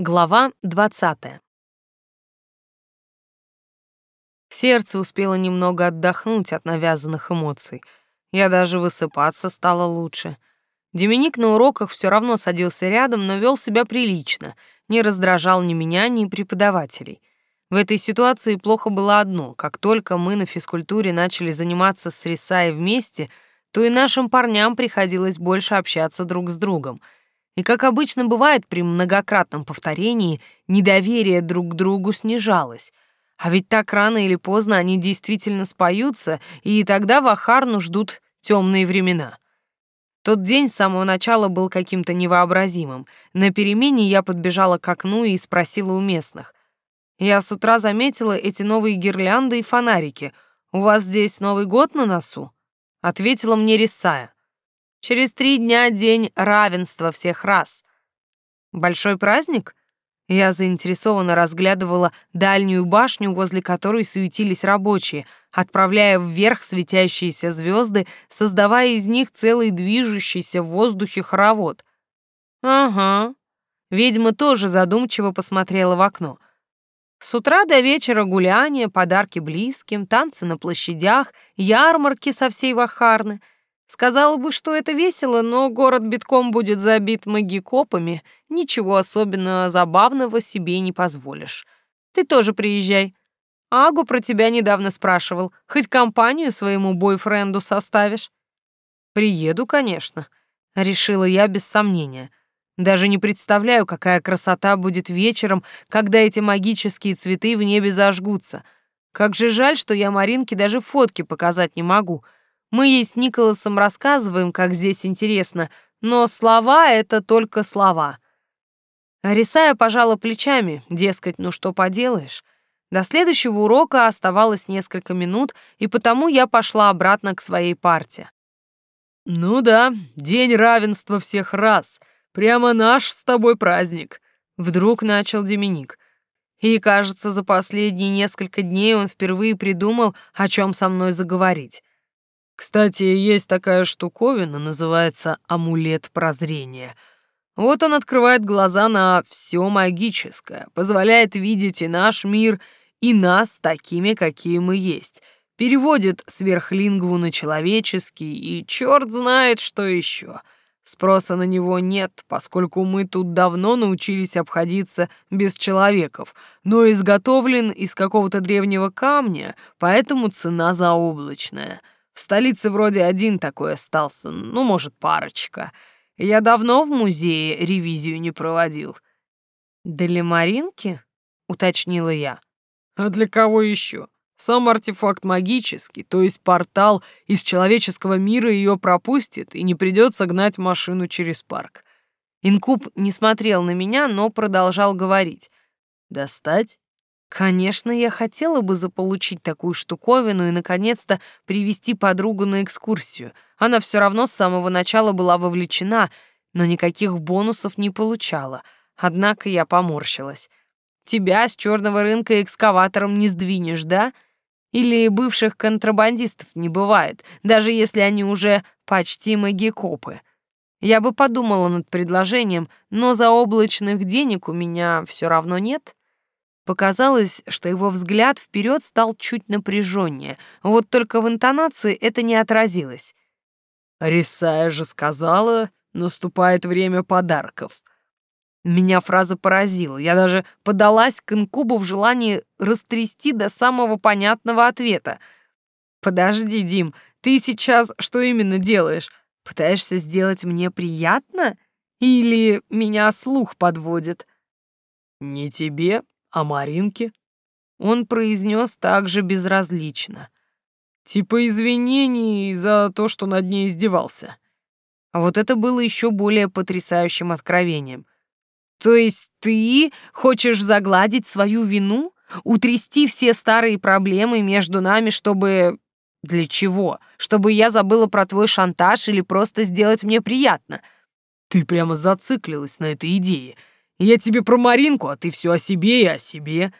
Глава 20. Сердце успело немного отдохнуть от навязанных эмоций. Я даже высыпаться стало лучше. Деминик на уроках все равно садился рядом, но вел себя прилично, не раздражал ни меня, ни преподавателей. В этой ситуации плохо было одно. Как только мы на физкультуре начали заниматься с Рисаей вместе, то и нашим парням приходилось больше общаться друг с другом — и, как обычно бывает при многократном повторении, недоверие друг к другу снижалось. А ведь так рано или поздно они действительно споются, и тогда Вахарну ждут темные времена. Тот день с самого начала был каким-то невообразимым. На перемене я подбежала к окну и спросила у местных. «Я с утра заметила эти новые гирлянды и фонарики. У вас здесь Новый год на носу?» Ответила мне Рисая. Через три дня день равенства всех рас. Большой праздник? Я заинтересованно разглядывала дальнюю башню, возле которой суетились рабочие, отправляя вверх светящиеся звезды, создавая из них целый движущийся в воздухе хоровод. Ага. Ведьма тоже задумчиво посмотрела в окно. С утра до вечера гуляния, подарки близким, танцы на площадях, ярмарки со всей Вахарны — Сказала бы, что это весело, но город битком будет забит магикопами, ничего особенно забавного себе не позволишь. Ты тоже приезжай. Агу про тебя недавно спрашивал. Хоть компанию своему бойфренду составишь? Приеду, конечно, решила я без сомнения. Даже не представляю, какая красота будет вечером, когда эти магические цветы в небе зажгутся. Как же жаль, что я Маринке даже фотки показать не могу — мы ей с Николасом рассказываем, как здесь интересно, но слова — это только слова. Арисая пожала плечами, дескать, ну что поделаешь. До следующего урока оставалось несколько минут, и потому я пошла обратно к своей парте. «Ну да, день равенства всех рас. Прямо наш с тобой праздник», — вдруг начал Деминик. И, кажется, за последние несколько дней он впервые придумал, о чем со мной заговорить. Кстати, есть такая штуковина, называется амулет прозрения. Вот он открывает глаза на все магическое, позволяет видеть и наш мир, и нас такими, какие мы есть, переводит сверхлингву на человеческий, и черт знает, что еще. Спроса на него нет, поскольку мы тут давно научились обходиться без человеков, но изготовлен из какого-то древнего камня, поэтому цена заоблачная — в столице вроде один такой остался, ну, может, парочка. Я давно в музее ревизию не проводил. «Для Маринки?» — уточнила я. «А для кого еще? Сам артефакт магический, то есть портал из человеческого мира ее пропустит, и не придется гнать машину через парк». Инкуб не смотрел на меня, но продолжал говорить. «Достать?» Конечно, я хотела бы заполучить такую штуковину и, наконец-то, привести подругу на экскурсию. Она все равно с самого начала была вовлечена, но никаких бонусов не получала. Однако я поморщилась. Тебя с черного рынка экскаватором не сдвинешь, да? Или бывших контрабандистов не бывает, даже если они уже почти магикопы. Я бы подумала над предложением, но заоблачных денег у меня все равно нет. Показалось, что его взгляд вперед стал чуть напряженнее, вот только в интонации это не отразилось. «Рисая же сказала, наступает время подарков». Меня фраза поразила. Я даже подалась к инкубу в желании растрясти до самого понятного ответа. «Подожди, Дим, ты сейчас что именно делаешь? Пытаешься сделать мне приятно? Или меня слух подводит?» «Не тебе, а Маринке? Он произнес также безразлично. Типа извинений за то, что над ней издевался. А вот это было еще более потрясающим откровением. То есть ты хочешь загладить свою вину? Утрясти все старые проблемы между нами, чтобы... Для чего? Чтобы я забыла про твой шантаж или просто сделать мне приятно? Ты прямо зациклилась на этой идее — я тебе про Маринку, а ты все о себе и о себе».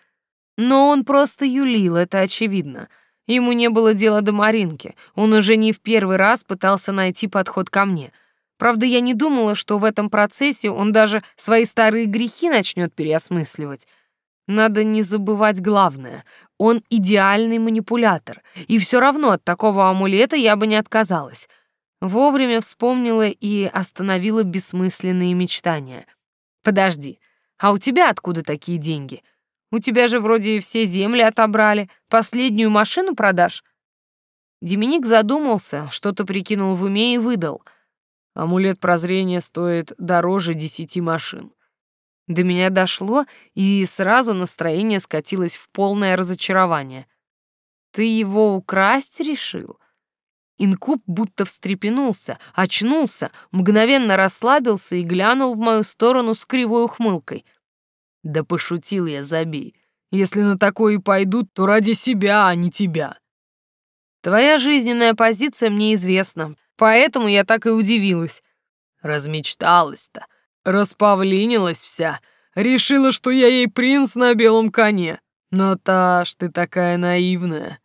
Но он просто юлил, это очевидно. Ему не было дела до Маринки. Он уже не в первый раз пытался найти подход ко мне. Правда, я не думала, что в этом процессе он даже свои старые грехи начнет переосмысливать. Надо не забывать главное. Он идеальный манипулятор, и все равно от такого амулета я бы не отказалась. Вовремя вспомнила и остановила бессмысленные мечтания. Подожди, а у тебя откуда такие деньги? У тебя же вроде все земли отобрали, последнюю машину продашь? Деминик задумался, что-то прикинул в уме и выдал. Амулет прозрения стоит дороже десяти машин. До меня дошло, и сразу настроение скатилось в полное разочарование. «Ты его украсть решил?» Инкуб будто встрепенулся, очнулся, мгновенно расслабился и глянул в мою сторону с кривой ухмылкой. «Да пошутил я, забей. Если на такое и пойдут, то ради себя, а не тебя». «Твоя жизненная позиция мне известна, поэтому я так и удивилась». «Размечталась-то», Распавлинилась вся. Решила, что я ей принц на белом коне. Наташ, ты такая наивная.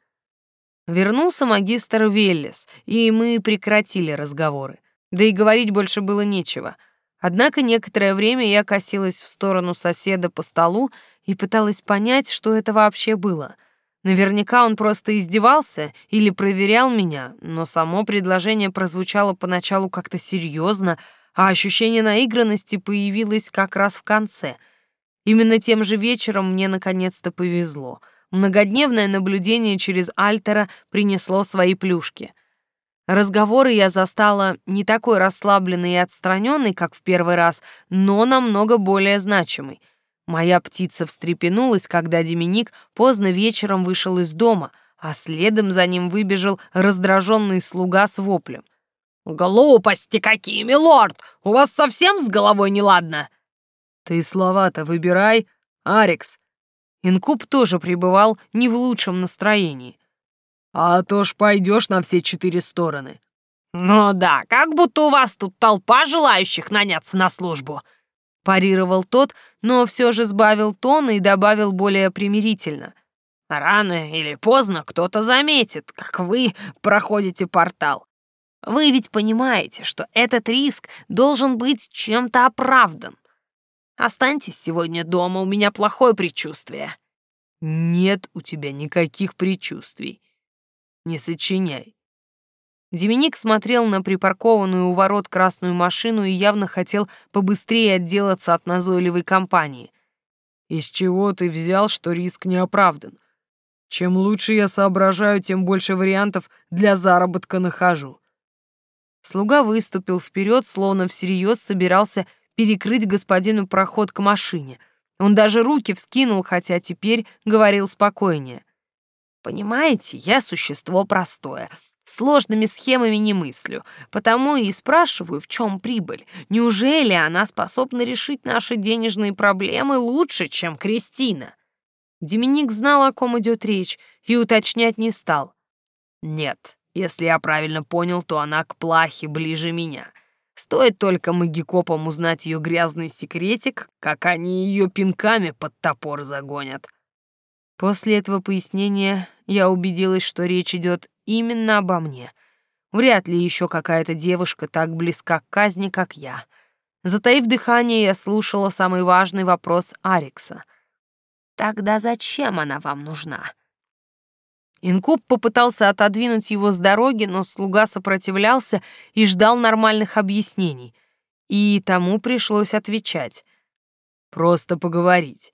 Вернулся магистр Веллес, и мы прекратили разговоры. Да и говорить больше было нечего. Однако некоторое время я косилась в сторону соседа по столу и пыталась понять, что это вообще было. Наверняка он просто издевался или проверял меня, но само предложение прозвучало поначалу как-то серьезно, а ощущение наигранности появилось как раз в конце. Именно тем же вечером мне наконец-то повезло. Многодневное наблюдение через Альтера принесло свои плюшки. Разговоры я застала не такой расслабленной и отстраненной, как в первый раз, но намного более значимой. Моя птица встрепенулась, когда Деминик поздно вечером вышел из дома, а следом за ним выбежал раздраженный слуга с воплем. «Глупости какие, милорд! У вас совсем с головой неладно?» «Ты слова-то выбирай, Арикс!» Инкуб тоже пребывал не в лучшем настроении. «А то ж пойдешь на все четыре стороны». «Ну да, как будто у вас тут толпа желающих наняться на службу», парировал тот, но все же сбавил тон и добавил более примирительно. «Рано или поздно кто-то заметит, как вы проходите портал. Вы ведь понимаете, что этот риск должен быть чем-то оправдан. Останьтесь сегодня дома, у меня плохое предчувствие. Нет у тебя никаких предчувствий. Не сочиняй. Деминик смотрел на припаркованную у ворот красную машину и явно хотел побыстрее отделаться от назойливой компании. Из чего ты взял, что риск не оправдан? Чем лучше я соображаю, тем больше вариантов для заработка нахожу. Слуга выступил вперед, словно всерьез собирался перекрыть господину проход к машине. Он даже руки вскинул, хотя теперь говорил спокойнее. «Понимаете, я существо простое. Сложными схемами не мыслю, потому и спрашиваю, в чем прибыль. Неужели она способна решить наши денежные проблемы лучше, чем Кристина?» Деминик знал, о ком идет речь, и уточнять не стал. «Нет, если я правильно понял, то она к плахе ближе меня. Стоит только магикопам узнать ее грязный секретик, как они ее пинками под топор загонят. После этого пояснения я убедилась, что речь идет именно обо мне. Вряд ли еще какая-то девушка так близка к казни, как я. Затаив дыхание, я слушала самый важный вопрос Арикса. «Тогда зачем она вам нужна?» Инкуб попытался отодвинуть его с дороги, но слуга сопротивлялся и ждал нормальных объяснений. И тому пришлось отвечать. «Просто поговорить.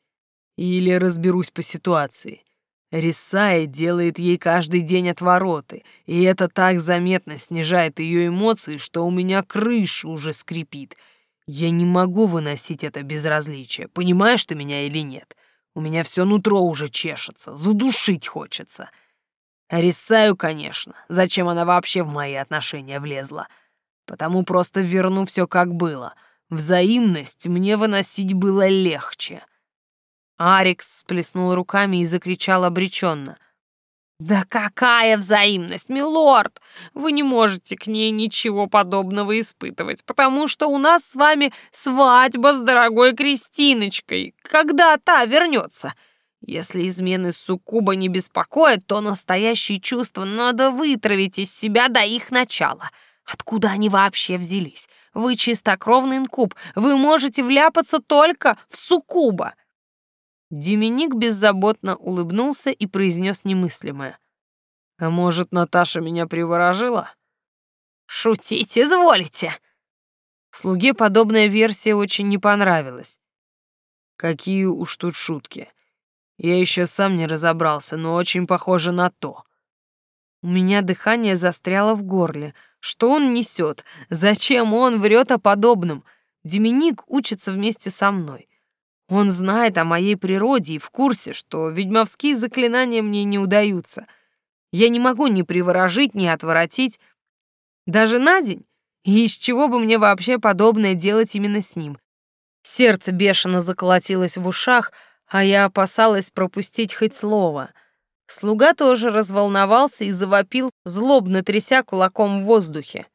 Или разберусь по ситуации. Рисай делает ей каждый день отвороты, и это так заметно снижает ее эмоции, что у меня крыша уже скрипит. Я не могу выносить это безразличие, понимаешь ты меня или нет? У меня все нутро уже чешется, задушить хочется». Рисаю, конечно. Зачем она вообще в мои отношения влезла? Потому просто верну все как было. Взаимность мне выносить было легче. Арикс сплеснул руками и закричал обреченно. «Да какая взаимность, милорд! Вы не можете к ней ничего подобного испытывать, потому что у нас с вами свадьба с дорогой Кристиночкой. Когда та вернется?» Если измены суккуба не беспокоят, то настоящие чувства надо вытравить из себя до их начала. Откуда они вообще взялись? Вы чистокровный инкуб. Вы можете вляпаться только в суккуба. Деминик беззаботно улыбнулся и произнес немыслимое. «А может, Наташа меня приворожила?» «Шутить изволите!» Слуге подобная версия очень не понравилась. «Какие уж тут шутки. Я еще сам не разобрался, но очень похоже на то». У меня дыхание застряло в горле. Что он несет? Зачем он врет о подобном? Деминик учится вместе со мной. Он знает о моей природе и в курсе, что ведьмовские заклинания мне не удаются. Я не могу ни приворожить, ни отворотить. Даже на день. И из чего бы мне вообще подобное делать именно с ним? Сердце бешено заколотилось в ушах, а я опасалась пропустить хоть слово. Слуга тоже разволновался и завопил, злобно тряся кулаком в воздухе.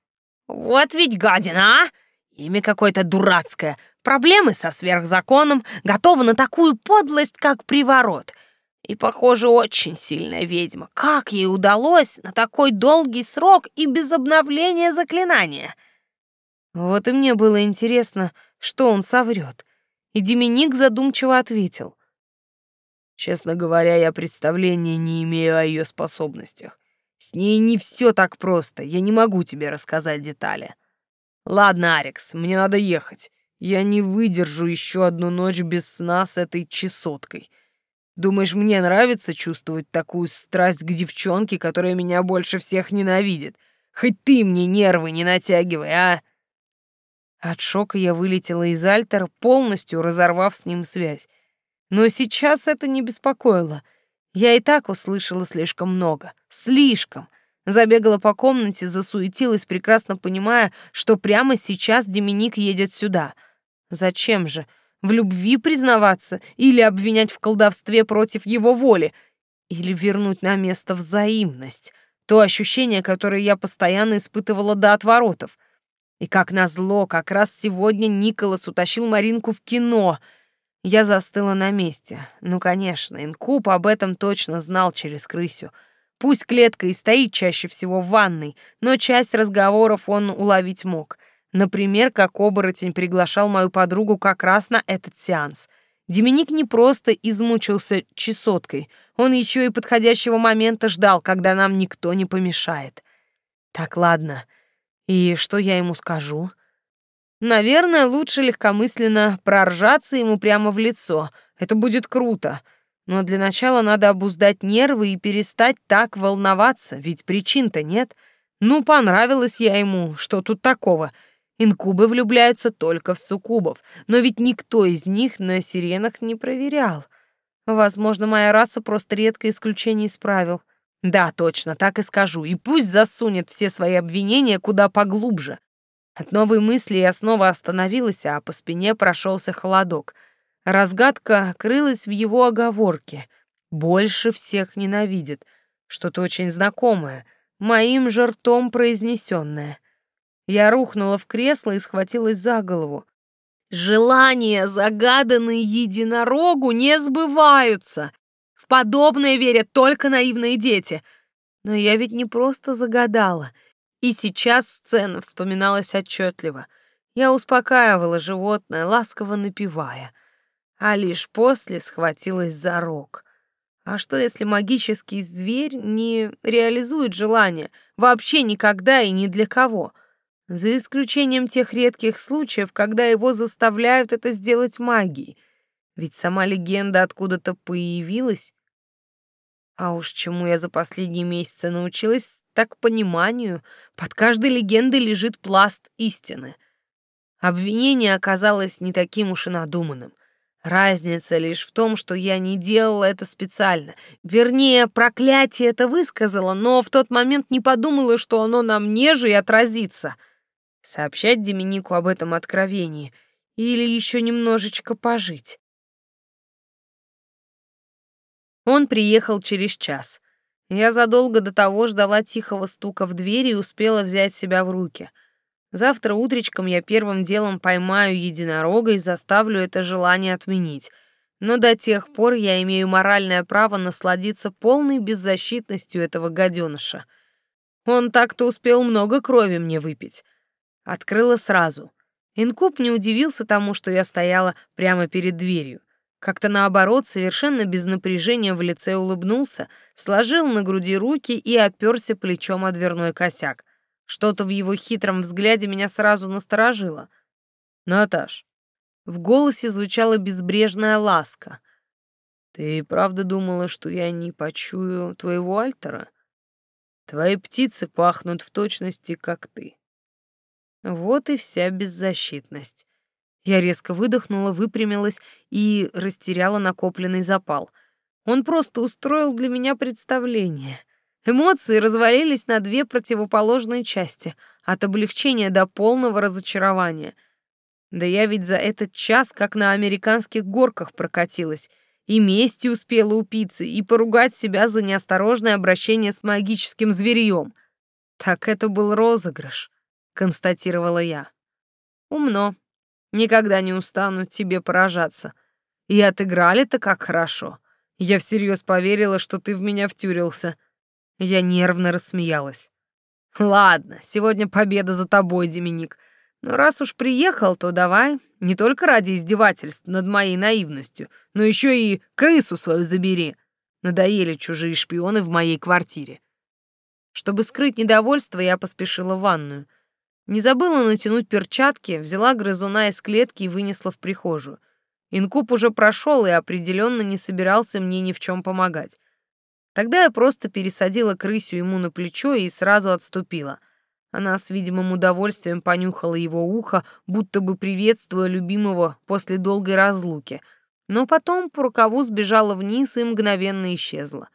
«Вот ведь гадина, а! Имя какое-то дурацкое, Проблемы со сверхзаконом, готова на такую подлость, как приворот. И, похоже, очень сильная ведьма. Как ей удалось на такой долгий срок и без обновления заклинания? Вот и мне было интересно, что он соврет. И Деминик задумчиво ответил. Честно говоря, я представления не имею о ее способностях. С ней не все так просто, я не могу тебе рассказать детали. Ладно, Арикс, мне надо ехать. Я не выдержу еще одну ночь без сна с этой чесоткой. Думаешь, мне нравится чувствовать такую страсть к девчонке, которая меня больше всех ненавидит? Хоть ты мне нервы не натягивай, а!» От шока я вылетела из Альтера, полностью разорвав с ним связь. Но сейчас это не беспокоило. Я и так услышала слишком много. Слишком. Забегала по комнате, засуетилась, прекрасно понимая, что прямо сейчас Деминик едет сюда — Зачем же? В любви признаваться или обвинять в колдовстве против его воли? Или вернуть на место взаимность? То ощущение, которое я постоянно испытывала до отворотов. И как назло, как раз сегодня Николас утащил Маринку в кино. Я застыла на месте. Ну, конечно, Инкуб об этом точно знал через крысю. Пусть клетка и стоит чаще всего в ванной, но часть разговоров он уловить мог — Например, как оборотень приглашал мою подругу как раз на этот сеанс. Деминик не просто измучился чесоткой, он еще и подходящего момента ждал, когда нам никто не помешает. Так, ладно. И что я ему скажу? Наверное, лучше легкомысленно проржаться ему прямо в лицо. Это будет круто. Но для начала надо обуздать нервы и перестать так волноваться, ведь причин-то нет. Ну, понравилась я ему, что тут такого — Инкубы влюбляются только в суккубов, но ведь никто из них на сиренах не проверял. Возможно, моя раса просто редкое исключение из правил. Да, точно, так и скажу. И пусть засунет все свои обвинения куда поглубже. От новой мысли я снова остановилась, а по спине прошелся холодок. Разгадка крылась в его оговорке. Больше всех ненавидит. Что-то очень знакомое, моим же ртом произнесенное. Я рухнула в кресло и схватилась за голову. Желания, загаданные единорогу, не сбываются. В подобное верят только наивные дети. Но я ведь не просто загадала. И сейчас сцена вспоминалась отчетливо. Я успокаивала животное, ласково напевая. А лишь после схватилась за рог. А что, если магический зверь не реализует желание? Вообще никогда и ни для кого — за исключением тех редких случаев, когда его заставляют это сделать магией. Ведь сама легенда откуда-то появилась. А уж чему я за последние месяцы научилась, так пониманию, под каждой легендой лежит пласт истины. Обвинение оказалось не таким уж и надуманным. Разница лишь в том, что я не делала это специально. Вернее, проклятие это высказала, но в тот момент не подумала, что оно на мне же и отразится — Сообщать Деминику об этом откровении или еще немножечко пожить. Он приехал через час. Я задолго до того ждала тихого стука в двери и успела взять себя в руки. Завтра утречком я первым делом поймаю единорога и заставлю это желание отменить. Но до тех пор я имею моральное право насладиться полной беззащитностью этого гаденыша. Он так-то успел много крови мне выпить. Открыла сразу. Инкуб не удивился тому, что я стояла прямо перед дверью. Как-то наоборот, совершенно без напряжения в лице улыбнулся, сложил на груди руки и оперся плечом о дверной косяк. Что-то в его хитром взгляде меня сразу насторожило. «Наташ». В голосе звучала безбрежная ласка. «Ты правда думала, что я не почую твоего альтера? Твои птицы пахнут в точности, как ты». Вот и вся беззащитность. Я резко выдохнула, выпрямилась и растеряла накопленный запал. Он просто устроил для меня представление. Эмоции развалились на две противоположные части, от облегчения до полного разочарования. Да я ведь за этот час как на американских горках прокатилась, и мести успела упиться, и поругать себя за неосторожное обращение с магическим зверьем. Так это был розыгрыш, констатировала я. Умно. Никогда не устану тебе поражаться. И отыграли-то как хорошо. Я всерьез поверила, что ты в меня втюрился. Я нервно рассмеялась. Ладно, сегодня победа за тобой, Деминик. Но раз уж приехал, то давай, не только ради издевательств над моей наивностью, но еще и крысу свою забери. Надоели чужие шпионы в моей квартире. Чтобы скрыть недовольство, я поспешила в ванную. Не забыла натянуть перчатки, взяла грызуна из клетки и вынесла в прихожую. Инкуб уже прошел и определенно не собирался мне ни в чем помогать. Тогда я просто пересадила крысю ему на плечо и сразу отступила. Она с видимым удовольствием понюхала его ухо, будто бы приветствуя любимого после долгой разлуки, но потом по рукаву сбежала вниз и мгновенно исчезла.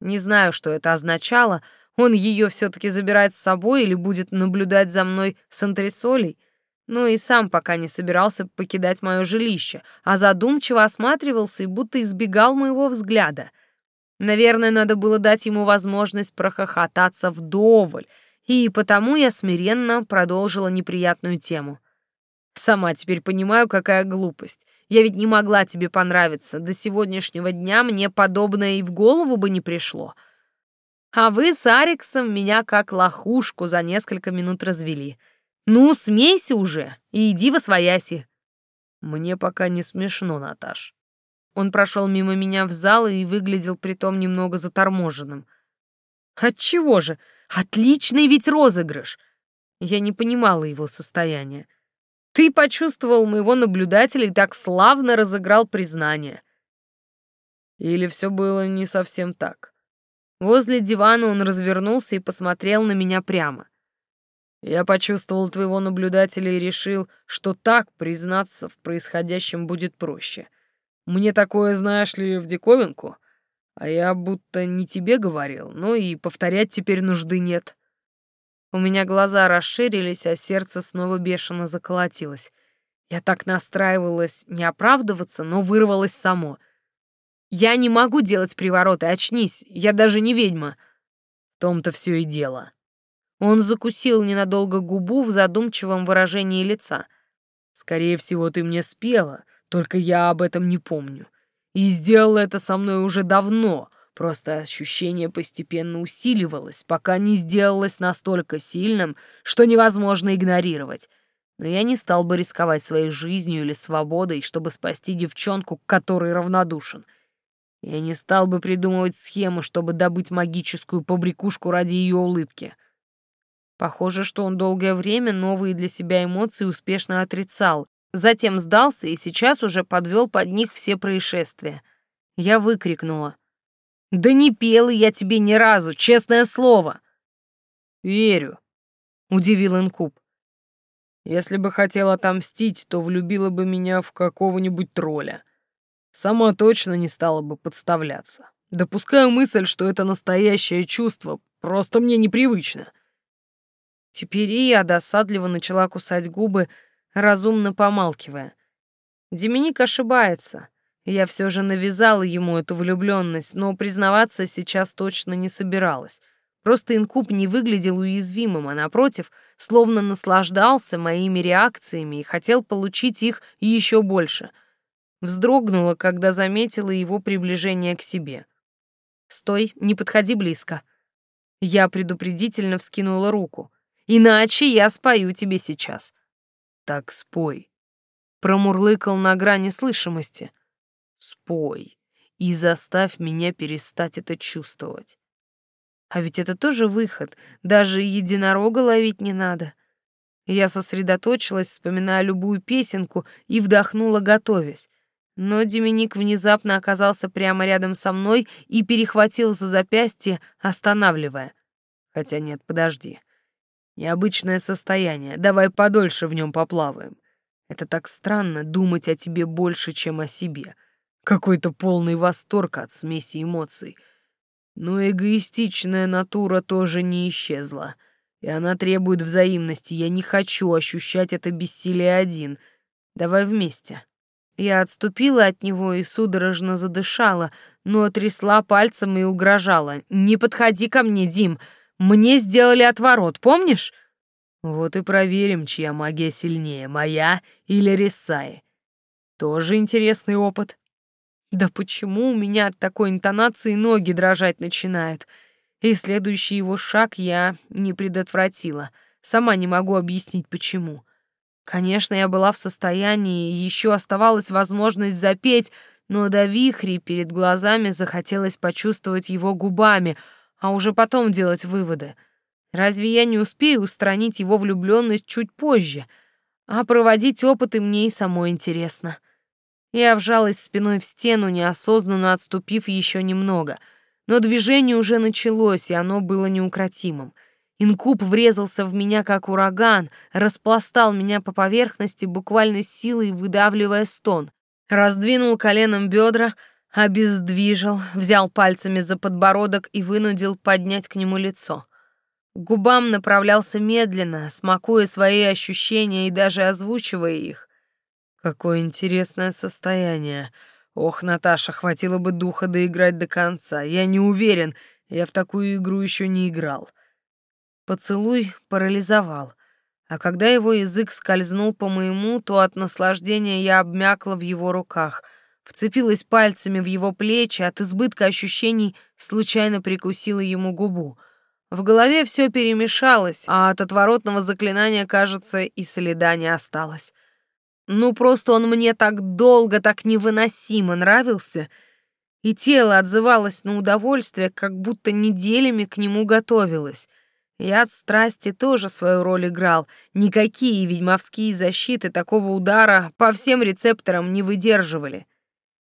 Не знаю, что это означало — он ее все-таки забирает с собой или будет наблюдать за мной с антресолей? Ну и сам пока не собирался покидать мое жилище, а задумчиво осматривался и будто избегал моего взгляда. Наверное, надо было дать ему возможность прохохотаться вдоволь, и потому я смиренно продолжила неприятную тему. Сама теперь понимаю, какая глупость. Я ведь не могла тебе понравиться. До сегодняшнего дня мне подобное и в голову бы не пришло. — а вы с Ариксом меня как лохушку за несколько минут развели. Ну, смейся уже и иди во свояси. Мне пока не смешно, Наташ. Он прошел мимо меня в зал и выглядел притом немного заторможенным. Отчего же? Отличный ведь розыгрыш. Я не понимала его состояния. Ты почувствовал моего наблюдателя и так славно разыграл признание. Или все было не совсем так? Возле дивана он развернулся и посмотрел на меня прямо. Я почувствовал твоего наблюдателя и решил, что так признаться в происходящем будет проще. Мне такое, знаешь ли, в диковинку, а я будто не тебе говорил, но и повторять теперь нужды нет. У меня глаза расширились, а сердце снова бешено заколотилось. Я так настраивалась не оправдываться, но вырвалось само — я не могу делать привороты, очнись, я даже не ведьма. В том-то все и дело. Он закусил ненадолго губу в задумчивом выражении лица. Скорее всего, ты мне спела, только я об этом не помню. И сделала это со мной уже давно, просто ощущение постепенно усиливалось, пока не сделалось настолько сильным, что невозможно игнорировать. Но я не стал бы рисковать своей жизнью или свободой, чтобы спасти девчонку, к которой равнодушен — я не стал бы придумывать схему, чтобы добыть магическую побрякушку ради ее улыбки. Похоже, что он долгое время новые для себя эмоции успешно отрицал, затем сдался и сейчас уже подвел под них все происшествия. Я выкрикнула. «Да не пела я тебе ни разу, честное слово!» «Верю», — удивил Инкуб. «Если бы хотела отомстить, то влюбила бы меня в какого-нибудь тролля. Сама точно не стала бы подставляться. Допускаю мысль, что это настоящее чувство, просто мне непривычно. Теперь и я досадливо начала кусать губы, разумно помалкивая. Деминик ошибается. Я все же навязала ему эту влюбленность, но признаваться сейчас точно не собиралась. Просто инкуб не выглядел уязвимым, а напротив, словно наслаждался моими реакциями и хотел получить их еще больше — Вздрогнула, когда заметила его приближение к себе. «Стой, не подходи близко». Я предупредительно вскинула руку. «Иначе я спою тебе сейчас». так спой. Промурлыкал на грани слышимости. Спой и заставь меня перестать это чувствовать. А ведь это тоже выход, даже единорога ловить не надо. Я сосредоточилась, вспоминая любую песенку, и вдохнула, готовясь. Но Деминик внезапно оказался прямо рядом со мной и перехватил за запястье, останавливая. Хотя нет, подожди. Необычное состояние, давай подольше в нем поплаваем. Это так странно думать о тебе больше, чем о себе. Какой-то полный восторг от смеси эмоций. Но эгоистичная натура тоже не исчезла. И она требует взаимности. Я не хочу ощущать это бессилие один. Давай вместе. Я отступила от него и судорожно задышала, но трясла пальцем и угрожала. «Не подходи ко мне, Дим! Мне сделали отворот, помнишь?» «Вот и проверим, чья магия сильнее, моя или Рисаи. Тоже интересный опыт». «Да почему у меня от такой интонации ноги дрожать начинают?» И следующий его шаг я не предотвратила. Сама не могу объяснить, почему. Конечно, я была в состоянии, еще оставалась возможность запеть, но до вихри перед глазами захотелось почувствовать его губами, а уже потом делать выводы. Разве я не успею устранить его влюбленность чуть позже? А проводить опыты мне и самой интересно. Я вжалась спиной в стену, неосознанно отступив еще немного. Но движение уже началось, и оно было неукротимым — Инкуб врезался в меня, как ураган, распластал меня по поверхности, буквально силой выдавливая стон. Раздвинул коленом бедра, обездвижил, взял пальцами за подбородок и вынудил поднять к нему лицо. К губам направлялся медленно, смакуя свои ощущения и даже озвучивая их. Какое интересное состояние. Ох, Наташа, хватило бы духа доиграть до конца. Я не уверен, я в такую игру еще не играл. Поцелуй парализовал, а когда его язык скользнул по моему, то от наслаждения я обмякла в его руках, вцепилась пальцами в его плечи, от избытка ощущений случайно прикусила ему губу. В голове все перемешалось, а от отворотного заклинания, кажется, и следа не осталось. Ну, просто он мне так долго, так невыносимо нравился, и тело отзывалось на удовольствие, как будто неделями к нему готовилось. Яд страсти тоже свою роль играл. Никакие ведьмовские защиты такого удара по всем рецепторам не выдерживали.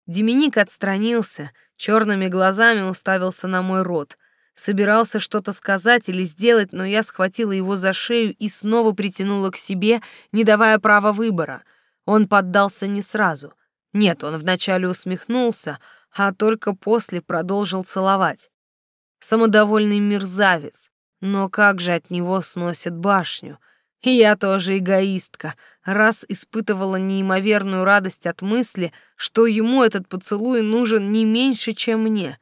Деминик отстранился, черными глазами уставился на мой рот. Собирался что-то сказать или сделать, но я схватила его за шею и снова притянула к себе, не давая права выбора. Он поддался не сразу. Нет, он вначале усмехнулся, а только после продолжил целовать. Самодовольный мерзавец, но как же от него сносит башню? Я тоже эгоистка, раз испытывала неимоверную радость от мысли, что ему этот поцелуй нужен не меньше, чем мне.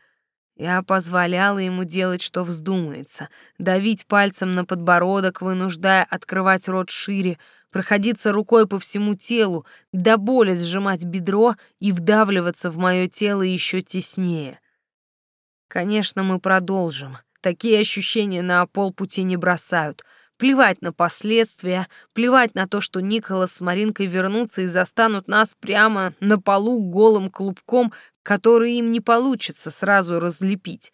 Я позволяла ему делать, что вздумается, давить пальцем на подбородок, вынуждая открывать рот шире, проходиться рукой по всему телу, до боли сжимать бедро и вдавливаться в мое тело еще теснее. Конечно, мы продолжим. Такие ощущения на полпути не бросают. Плевать на последствия, плевать на то, что Николас с Маринкой вернутся и застанут нас прямо на полу голым клубком, который им не получится сразу разлепить.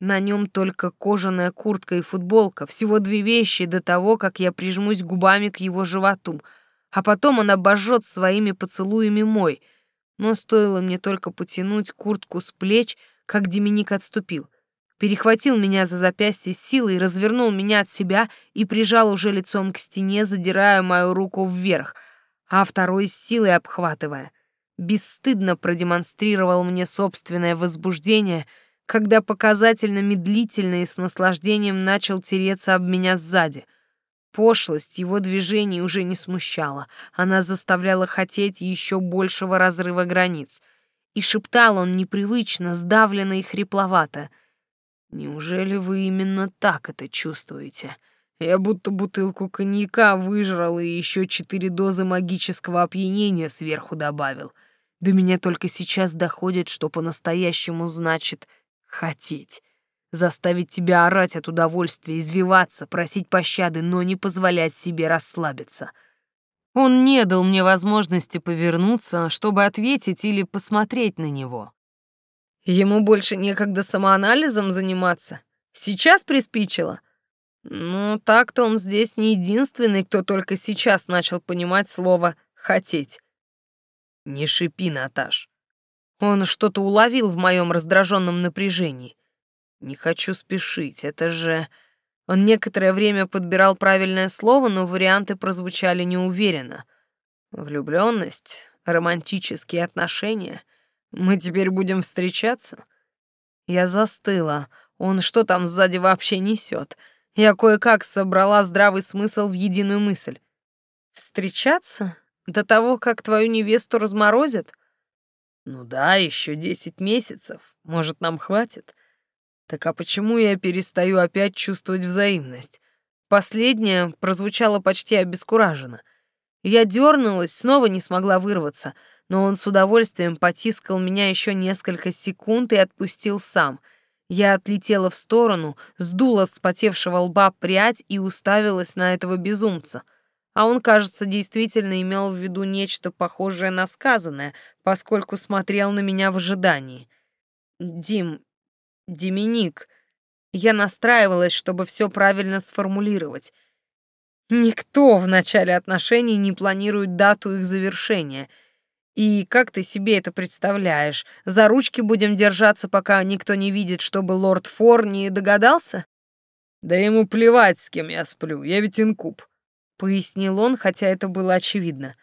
На нем только кожаная куртка и футболка, всего две вещи до того, как я прижмусь губами к его животу, а потом он обожжет своими поцелуями мой. Но стоило мне только потянуть куртку с плеч, как Деминик отступил — перехватил меня за запястье силой, развернул меня от себя и прижал уже лицом к стене, задирая мою руку вверх, а второй силой обхватывая. Бесстыдно продемонстрировал мне собственное возбуждение, когда показательно медлительно и с наслаждением начал тереться об меня сзади. Пошлость его движений уже не смущала, она заставляла хотеть еще большего разрыва границ. И шептал он непривычно, сдавленно и хрипловато — Неужели вы именно так это чувствуете? Я будто бутылку коньяка выжрал и еще четыре дозы магического опьянения сверху добавил. До меня только сейчас доходит, что по-настоящему значит «хотеть». Заставить тебя орать от удовольствия, извиваться, просить пощады, но не позволять себе расслабиться. Он не дал мне возможности повернуться, чтобы ответить или посмотреть на него. Ему больше некогда самоанализом заниматься. Сейчас приспичило. Ну, так-то он здесь не единственный, кто только сейчас начал понимать слово «хотеть». Не шипи, Наташ. Он что-то уловил в моем раздраженном напряжении. Не хочу спешить, это же... Он некоторое время подбирал правильное слово, но варианты прозвучали неуверенно. Влюбленность, романтические отношения. Мы теперь будем встречаться? Я застыла. Он что там сзади вообще несет? Я кое-как собрала здравый смысл в единую мысль. Встречаться? До того, как твою невесту разморозят? Ну да, еще десять месяцев. Может, нам хватит? Так а почему я перестаю опять чувствовать взаимность? Последнее прозвучало почти обескураженно. Я дернулась, снова не смогла вырваться, но он с удовольствием потискал меня еще несколько секунд и отпустил сам. Я отлетела в сторону, сдула с потевшего лба прядь и уставилась на этого безумца. А он, кажется, действительно имел в виду нечто похожее на сказанное, поскольку смотрел на меня в ожидании. «Дим, Деминик. Я настраивалась, чтобы все правильно сформулировать. Никто в начале отношений не планирует дату их завершения. И как ты себе это представляешь? За ручки будем держаться, пока никто не видит, чтобы лорд Фор не догадался? Да ему плевать, с кем я сплю, я ведь инкуб, пояснил он, хотя это было очевидно.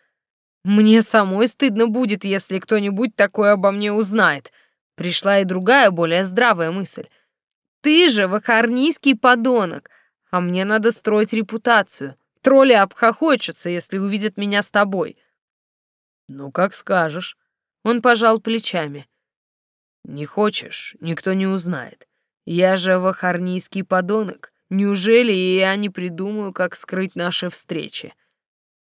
Мне самой стыдно будет, если кто-нибудь такое обо мне узнает. Пришла и другая, более здравая мысль. Ты же вахарнийский подонок, а мне надо строить репутацию. Тролли обхохочутся, если увидят меня с тобой. Ну, как скажешь. Он пожал плечами. Не хочешь, никто не узнает. Я же вахарнийский подонок. Неужели я не придумаю, как скрыть наши встречи?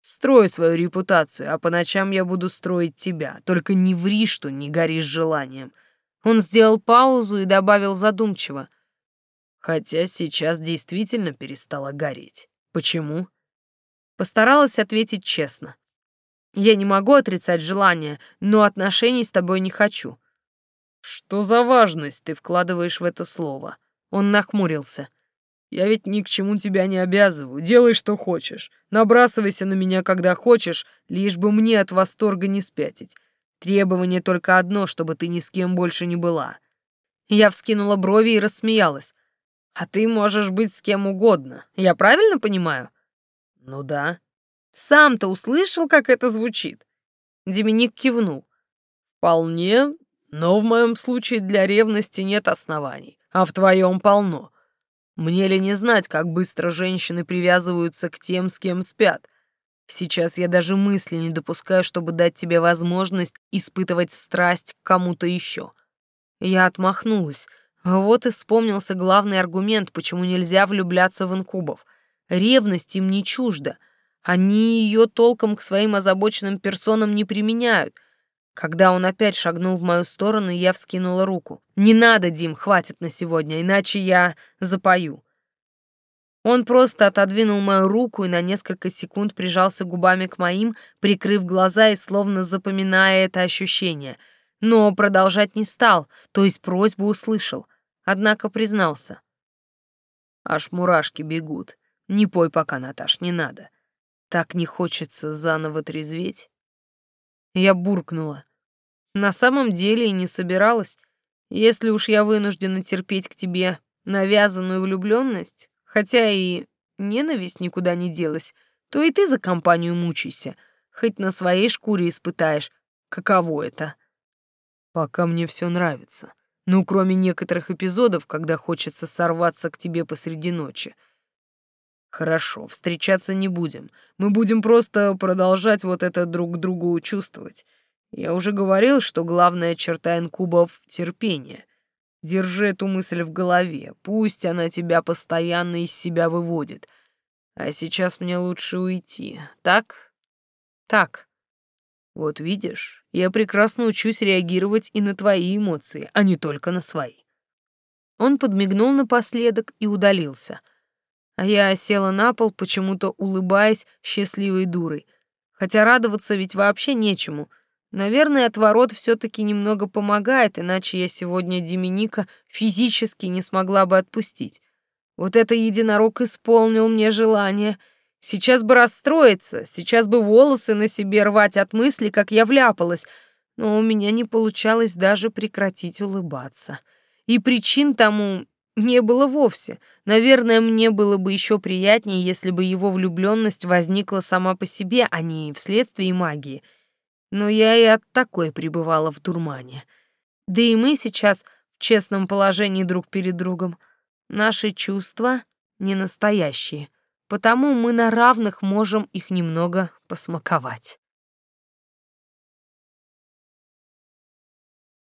Строй свою репутацию, а по ночам я буду строить тебя. Только не ври, что не горишь желанием. Он сделал паузу и добавил задумчиво. Хотя сейчас действительно перестала гореть. Почему? Постаралась ответить честно. Я не могу отрицать желание, но отношений с тобой не хочу. Что за важность ты вкладываешь в это слово? Он нахмурился. Я ведь ни к чему тебя не обязываю. Делай, что хочешь. Набрасывайся на меня, когда хочешь, лишь бы мне от восторга не спятить. Требование только одно, чтобы ты ни с кем больше не была. Я вскинула брови и рассмеялась. А ты можешь быть с кем угодно. Я правильно понимаю? Ну да. Сам-то услышал, как это звучит? Деминик кивнул. Вполне, но в моем случае для ревности нет оснований, а в твоем полно. Мне ли не знать, как быстро женщины привязываются к тем, с кем спят? Сейчас я даже мысли не допускаю, чтобы дать тебе возможность испытывать страсть к кому-то еще. Я отмахнулась. Вот и вспомнился главный аргумент, почему нельзя влюбляться в инкубов. Ревность им не чужда. Они ее толком к своим озабоченным персонам не применяют. Когда он опять шагнул в мою сторону, я вскинула руку. «Не надо, Дим, хватит на сегодня, иначе я запою». Он просто отодвинул мою руку и на несколько секунд прижался губами к моим, прикрыв глаза и словно запоминая это ощущение. Но продолжать не стал, то есть просьбу услышал. Однако признался. Аж мурашки бегут. Не пой пока, Наташ, не надо. Так не хочется заново трезветь. Я буркнула. На самом деле и не собиралась. Если уж я вынуждена терпеть к тебе навязанную влюбленность, Хотя и ненависть никуда не делась, то и ты за компанию мучайся, хоть на своей шкуре испытаешь, каково это. Пока мне все нравится. Ну, кроме некоторых эпизодов, когда хочется сорваться к тебе посреди ночи. Хорошо, встречаться не будем. Мы будем просто продолжать вот это друг другу чувствовать. Я уже говорил, что главная черта инкубов — терпение — Держи эту мысль в голове. Пусть она тебя постоянно из себя выводит. А сейчас мне лучше уйти. Так? Так. Вот видишь, я прекрасно учусь реагировать и на твои эмоции, а не только на свои. Он подмигнул напоследок и удалился. А я села на пол, почему-то улыбаясь счастливой дурой. Хотя радоваться ведь вообще нечему. Наверное, отворот все таки немного помогает, иначе я сегодня Деминика физически не смогла бы отпустить. Вот это единорог исполнил мне желание. Сейчас бы расстроиться, сейчас бы волосы на себе рвать от мысли, как я вляпалась, но у меня не получалось даже прекратить улыбаться. И причин тому не было вовсе. Наверное, мне было бы еще приятнее, если бы его влюбленность возникла сама по себе, а не вследствие магии. Но я и от такой пребывала в дурмане. Да и мы сейчас в честном положении друг перед другом. Наши чувства не настоящие, потому мы на равных можем их немного посмаковать.